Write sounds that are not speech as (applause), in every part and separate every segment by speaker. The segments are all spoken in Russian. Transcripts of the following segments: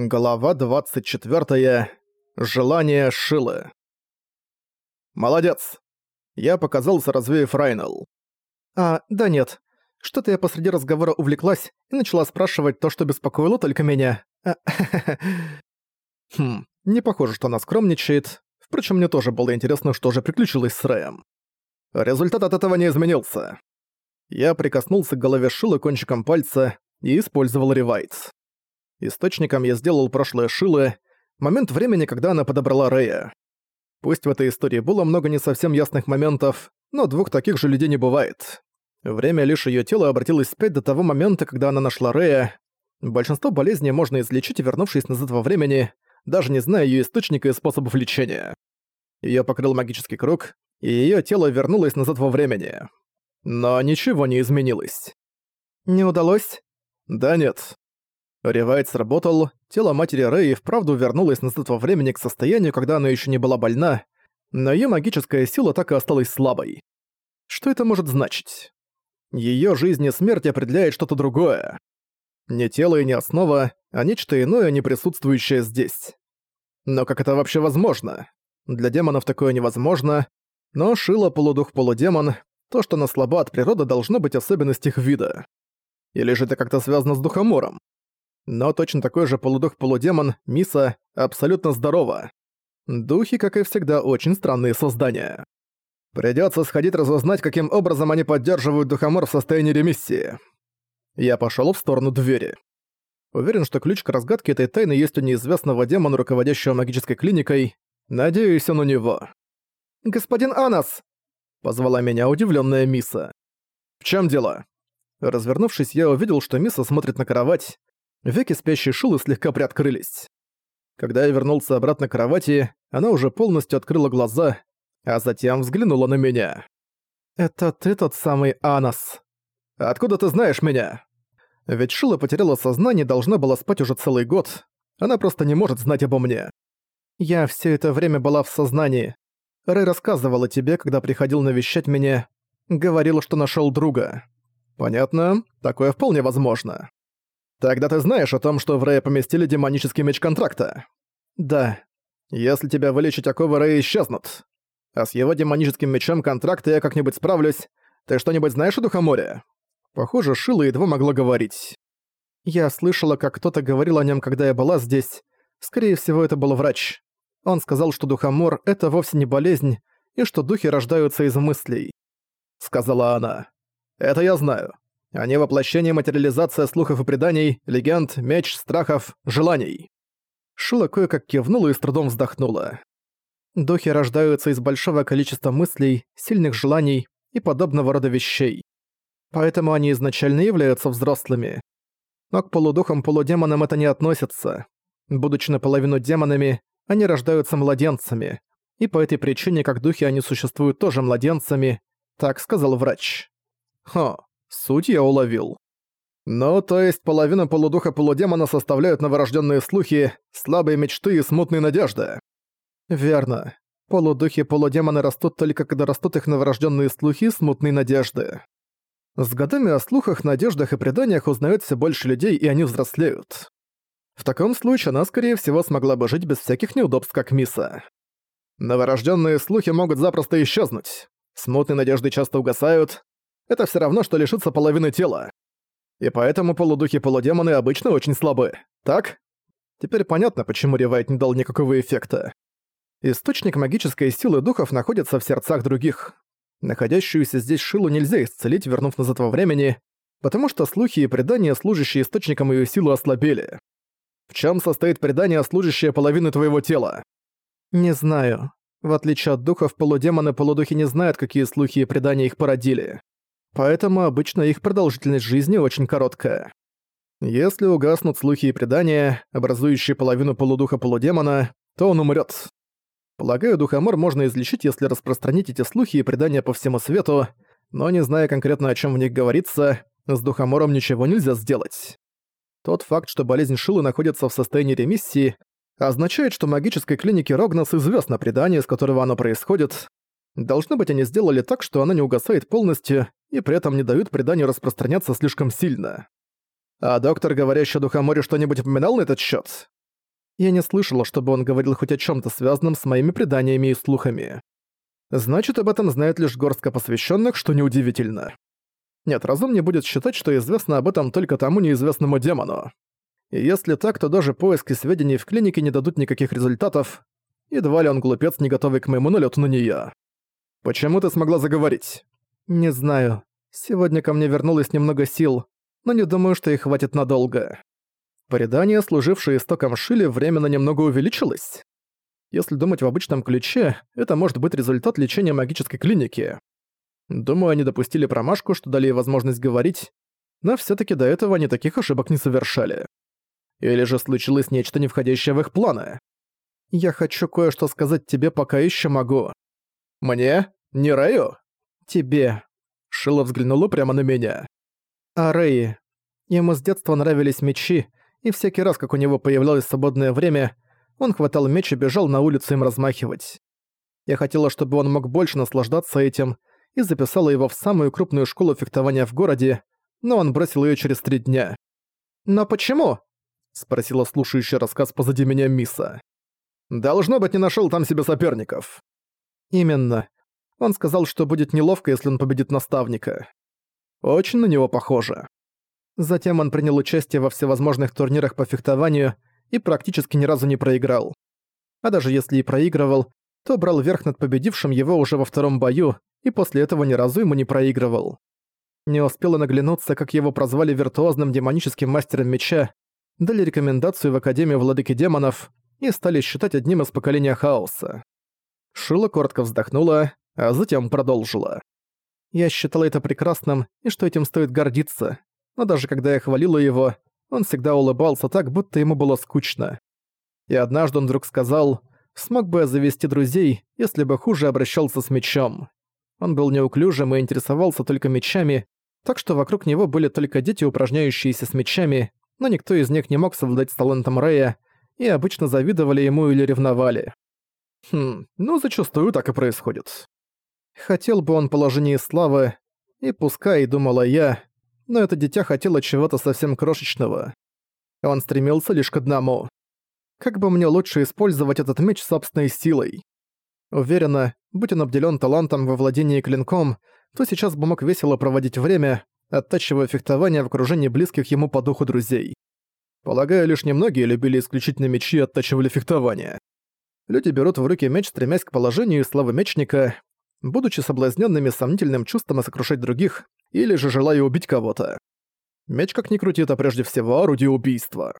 Speaker 1: Глава 24. Желание Шилы. «Молодец!» Я показался, развеяв Райнелл.
Speaker 2: «А, да нет. Что-то я посреди разговора увлеклась и начала спрашивать то, что беспокоило только меня. А, (laughs)
Speaker 1: хм, не похоже, что она скромничает. Впрочем, мне тоже было интересно, что же приключилось с Рэем. Результат от этого не изменился. Я прикоснулся к голове Шилы кончиком пальца и использовал ревайт. Источником я сделал прошлое Шилы, момент времени, когда она подобрала Рэя. Пусть в этой истории было много не совсем ясных моментов, но двух таких же людей не бывает. Время лишь её тело обратилось вспять до того момента, когда она нашла Рэя. Большинство болезней можно излечить, вернувшись назад во времени, даже не зная её источника и способов лечения. Её покрыл магический круг, и её тело вернулось назад во времени. Но ничего не изменилось.
Speaker 2: «Не удалось?»
Speaker 1: «Да нет. Ревайт сработал, тело матери Рэи вправду вернулось назад во времени к состоянию, когда она еще не была больна, но ее магическая сила так и осталась слабой. Что это может значить? Ее жизнь и смерть определяет что-то другое. Не тело и не основа, а нечто иное, не присутствующее здесь. Но как это вообще возможно? Для демонов такое невозможно, но Шила полудух-полудемон, то, что она слаба от природы, должно быть особенность их вида. Или же это как-то связано с духомором? Но точно такой же полудух-полудемон, Миса, абсолютно здорова. Духи, как и всегда, очень странные создания. Придётся сходить разузнать, каким образом они поддерживают духомор в состоянии ремиссии. Я пошёл в сторону двери. Уверен, что ключ к разгадке этой тайны есть у неизвестного демона, руководящего магической клиникой. Надеюсь, он у него.
Speaker 2: «Господин Анас!»
Speaker 1: — позвала меня удивлённая Миса. «В чём дело?» Развернувшись, я увидел, что Миса смотрит на кровать. Веки спящей Шулы слегка приоткрылись. Когда я вернулся обратно к кровати, она уже полностью открыла глаза, а затем взглянула на меня.
Speaker 2: «Это ты тот самый Анас?»
Speaker 1: «Откуда ты знаешь меня?» Ведь Шула потеряла сознание должна была спать уже целый год. Она просто не может знать обо мне.
Speaker 2: «Я все это время была в сознании. Рэй рассказывала тебе, когда приходил навещать меня. Говорил, что нашел друга».
Speaker 1: «Понятно. Такое вполне возможно». Тогда ты знаешь о том, что в Рэя поместили демонический меч контракта?
Speaker 2: Да.
Speaker 1: Если тебя вылечить, оковы Рэя исчезнут. А с его демоническим мечом контракта я как-нибудь справлюсь. Ты что-нибудь знаешь о Духоморе? Похоже, Шила едва могла говорить.
Speaker 2: Я слышала, как кто-то говорил о нем, когда я была здесь. Скорее всего, это был врач. Он сказал, что Духомор — это вовсе не болезнь, и что духи рождаются из мыслей. Сказала она. Это я знаю. Они а воплощение материализация слухов и преданий, легенд, меч, страхов, желаний. Шула кое-как кивнула и с трудом вздохнула. Духи рождаются из большого количества мыслей, сильных желаний и подобного рода вещей. Поэтому они изначально являются взрослыми. Но к полудухам-полудемонам это не относится. Будучи наполовину демонами, они рождаются младенцами. И по этой причине, как духи, они существуют тоже младенцами, так сказал врач. Хо, Суть я уловил. Ну, то есть половина полудуха-полудемона составляют новорожденные слухи, слабые мечты и смутные надежды. Верно. Полудухи-полудемоны растут только когда растут их новорожденные слухи и смутные надежды. С годами о слухах, надеждах и преданиях узнают все больше людей, и они взрослеют. В таком случае она, скорее всего, смогла бы жить без всяких неудобств, как Миса. Новорожденные слухи могут запросто исчезнуть. Смутные надежды часто угасают, это все равно, что лишиться половины тела. И поэтому полудухи-полудемоны обычно очень слабы, так? Теперь понятно, почему Ревайт не дал никакого эффекта. Источник магической силы духов находится в сердцах других. Находящуюся здесь Шилу нельзя исцелить, вернув назад во времени, потому что слухи и предания, служащие источником ее силы, ослабели. В чем состоит предание, служащее половиной твоего тела? Не знаю. В отличие от духов, полудемоны-полудухи не знают, какие слухи и предания их породили поэтому обычно их продолжительность жизни очень короткая. Если угаснут слухи и предания, образующие половину полудуха-полудемона, то он умрет. Полагаю, духомор можно излечить, если распространить эти слухи и предания по всему свету, но не зная конкретно, о чем в них говорится, с духомором ничего нельзя сделать. Тот факт, что болезнь Шилы находится в состоянии ремиссии, означает, что магической клинике Рогнос известно предание, с которого оно происходит. Должно быть, они сделали так, что она не угасает полностью, и при этом не дают преданию распространяться слишком сильно. А доктор, говорящий о Духоморе, что-нибудь упоминал на этот счет? Я не слышала, чтобы он говорил хоть о чем то связанном с моими преданиями и слухами. Значит, об этом знает лишь горстка посвященных, что неудивительно. Нет, разумнее будет считать, что известно об этом только тому неизвестному демону. И если так, то даже поиски сведений в клинике не дадут никаких результатов. Едва ли он глупец, не готовый к моему налету на неё. «Почему ты смогла заговорить?» «Не знаю. Сегодня ко мне вернулось немного сил, но не думаю, что их хватит надолго». Предание, служившее истоком Шили, временно немного увеличилось. Если думать в обычном ключе, это может быть результат лечения магической клиники. Думаю, они допустили промашку, что дали ей возможность говорить, но все таки до этого они таких ошибок не совершали. Или же случилось нечто, не входящее в их планы. Я хочу кое-что сказать тебе, пока еще могу. Мне? Не Рэю? Тебе. Шила взглянула прямо на меня. А Рэи. Ему с детства нравились мечи, и всякий раз, как у него появлялось свободное время, он хватал меч и бежал на улицу им размахивать. Я хотела, чтобы он мог больше наслаждаться этим, и записала его в самую крупную школу фехтования в городе, но он бросил ее через три дня. «Но почему?» — спросила слушающая рассказ позади меня Миса. «Должно быть, не нашел там себе соперников». «Именно. Он сказал, что будет неловко, если он победит наставника. Очень на него похоже. Затем он принял участие во всевозможных турнирах по фехтованию и практически ни разу не проиграл. А даже если и проигрывал, то брал верх над победившим его уже во втором бою и после этого ни разу ему не проигрывал. Не успела наглянуться, как его прозвали виртуозным демоническим мастером меча, дали рекомендацию в Академию Владыки Демонов и стали считать одним из поколения хаоса. Шила коротко вздохнула, а затем продолжила. Я считала это прекрасным и что этим стоит гордиться, но даже когда я хвалила его, он всегда улыбался так, будто ему было скучно. И однажды он вдруг сказал, смог бы я завести друзей, если бы хуже обращался с мечом. Он был неуклюжим и интересовался только мечами, так что вокруг него были только дети, упражняющиеся с мечами, но никто из них не мог совладать с талантом Рэя, и обычно завидовали ему или ревновали. Хм, ну зачастую так и происходит. Хотел бы он положение славы, и пускай, думала я, но это дитя хотело чего-то совсем крошечного. Он стремился лишь к одному. Как бы мне лучше использовать этот меч собственной силой? Уверена, будь он обделен талантом во владении клинком, то сейчас бы мог весело проводить время, оттачивая фехтование в окружении близких ему по духу друзей. Полагаю, лишь немногие любили исключительно мечи и оттачивали фехтование. Люди берут в руки меч, стремясь к положению и славы мечника, будучи соблазненными сомнительным чувством сокрушать других, или же желая убить кого-то. Меч, как ни крути, это прежде всего орудие убийства.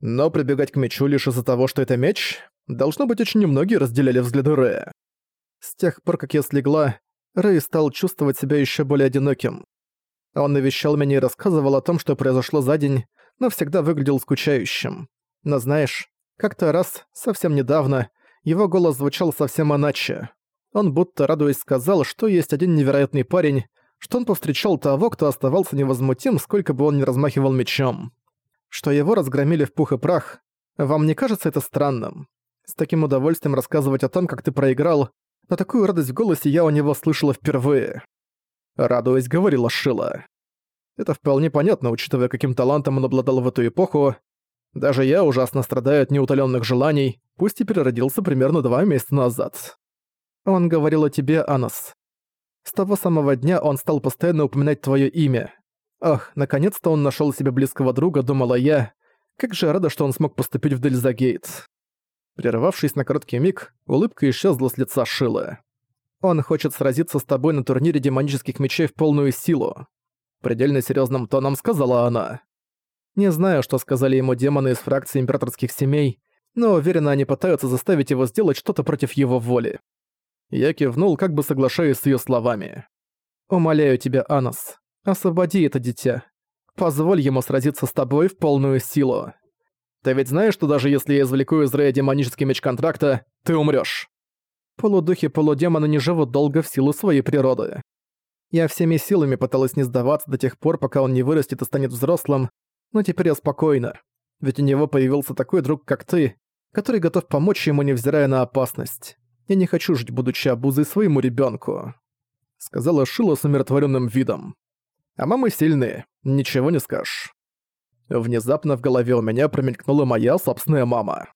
Speaker 2: Но прибегать к мечу лишь из-за того, что это меч, должно быть, очень немногие разделяли взгляды Рэя. С тех пор, как я слегла, Рэй стал чувствовать себя еще более одиноким. Он навещал меня и рассказывал о том, что произошло за день, но всегда выглядел скучающим. Но знаешь, как-то раз, совсем недавно, его голос звучал совсем иначе. Он будто радуясь сказал, что есть один невероятный парень, что он повстречал того, кто оставался невозмутим, сколько бы он ни размахивал мечом. Что его разгромили в пух и прах. Вам не кажется это странным? С таким удовольствием рассказывать о том, как ты проиграл, но такую радость в голосе я у него слышала впервые. Радуясь, говорила Шила. Это вполне понятно, учитывая, каким талантом он обладал в эту эпоху. Даже я ужасно страдаю от неутоленных желаний, пусть и переродился примерно два месяца назад. Он говорил о тебе, Анос. С того самого дня он стал постоянно упоминать твое имя. Ах, наконец-то он нашел себе близкого друга, думала я. Как же рада, что он смог поступить в Дельзагейт. Прервавшись на короткий миг, улыбка исчезла с лица Шилы. Он хочет сразиться с тобой на турнире демонических мечей в полную силу. Предельно серьезным тоном сказала она. Не знаю, что сказали ему демоны из фракции императорских семей, но уверена, они пытаются заставить его сделать что-то против его воли. Я кивнул, как бы соглашаясь с её словами. «Умоляю тебя, Анос, освободи это дитя. Позволь ему сразиться с тобой в полную силу. Ты ведь знаешь, что даже если я извлеку из Рэя демонический меч контракта, ты умрёшь?» Полудухи-полудемоны не живут долго в силу своей природы. Я всеми силами пыталась не сдаваться до тех пор, пока он не вырастет и станет взрослым, но теперь я спокойна. Ведь у него появился такой друг, как ты, который готов помочь ему, невзирая на опасность. Я не хочу жить, будучи обузой своему ребенку, сказала Шила с умиротворенным видом. А мамы сильные, ничего не скажешь. Внезапно в голове у меня промелькнула моя собственная мама.